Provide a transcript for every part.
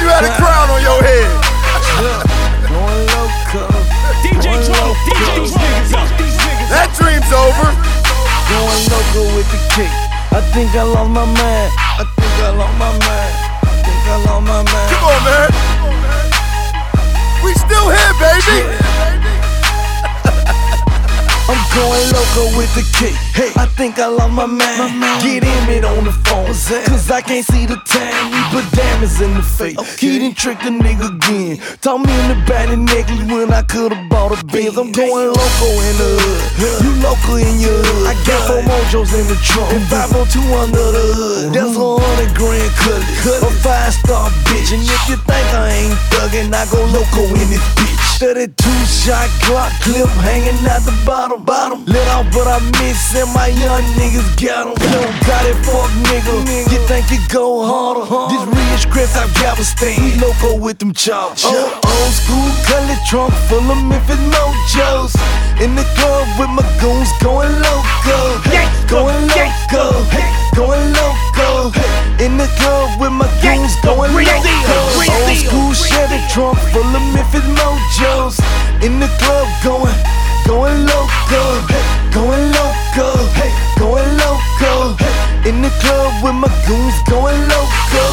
you had a crown on your head. Going loco. DJ Going Drum, loco. DJ these niggas up, these niggas That dream's over. Going loco with the kick. I think I lost my mind. I think I lost my mind. I think I lost my mind. Come on, man. Going loco with the kick. Hey, I think I lost my mind. Get in it on the phone. Cause I can't see the time. We put diamonds in the face. He didn't trick a nigga again. Told me in the of necklace when I could've bought a Benz. I'm going loco in the hood. You local in your hood. I got four mojos in the trunk. And 502 under the hood. That's a hundred grand cut. A five star bitch. And if you think I ain't thuggin', I go loco in this bitch. 32 shot Glock clip hanging out the bottom. bottom. Let off, but I miss and my young niggas got 'em. Don't got it, fuck nigga. You think you go harder? This rich Chris out Galveston. He loco with them chops. Oh, old school color trunk full of Memphis mojos. In the club with my goons going loco. Hey, going loco. Hey, going loco. In the club with my goons going loco. Old school Chevy trunk full of Memphis mojos. In the club going, going loco. Going loco. Going loco. In the club with my goons going loco.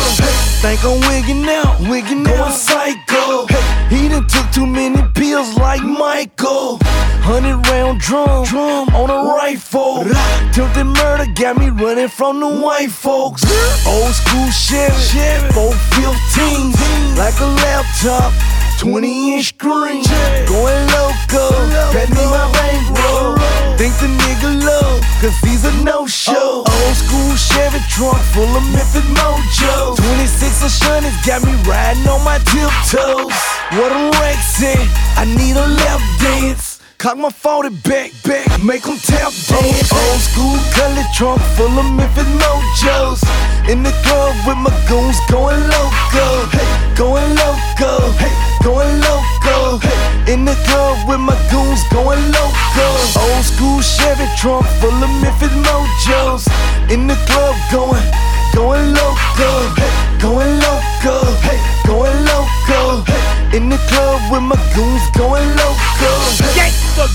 Think I'm wigging out, wigging going psycho. He done took too many pills like Michael. Hundred round drum, drum on a rifle. Tilted murder got me running from the white folks. Old school Chevy, 415, like a laptop. 20 inch screen, going loco. That me my bankroll. Think the nigga low, cause he's a no show. Old school Chevy trunk full of Memphis mojo. 26 of shunnies got me riding on my tiptoes. What a Rex in, I need a left. Cock my 40 back, back, make them tap dance. Old school color trunk full of Memphis mojos. In the club with my goons going loco. Hey, going loco. Hey, going loco. Hey, in the club with my goons going loco. Old school Chevy trunk full of Memphis mojos. In the club going, going loco. with my goons going loco. Gangsta